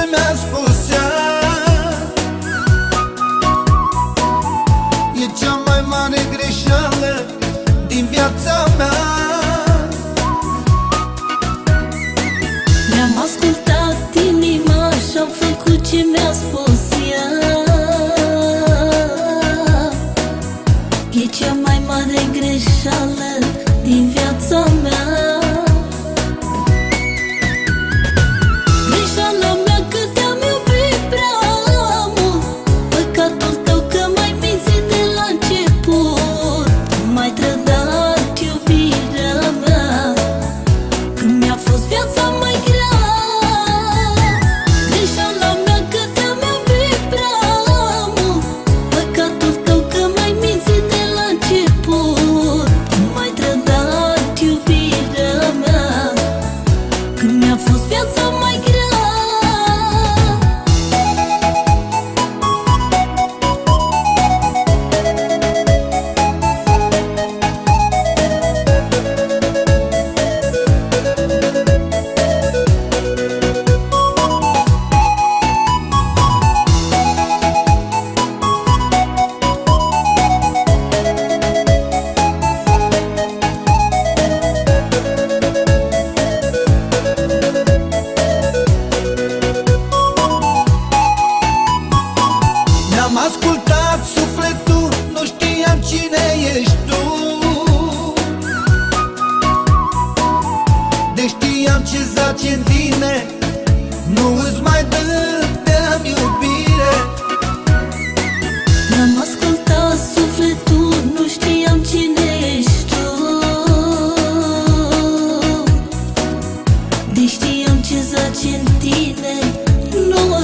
ce mi-a spus ea? E cea mai mare greșeală din viața mea. Ne-am ascultat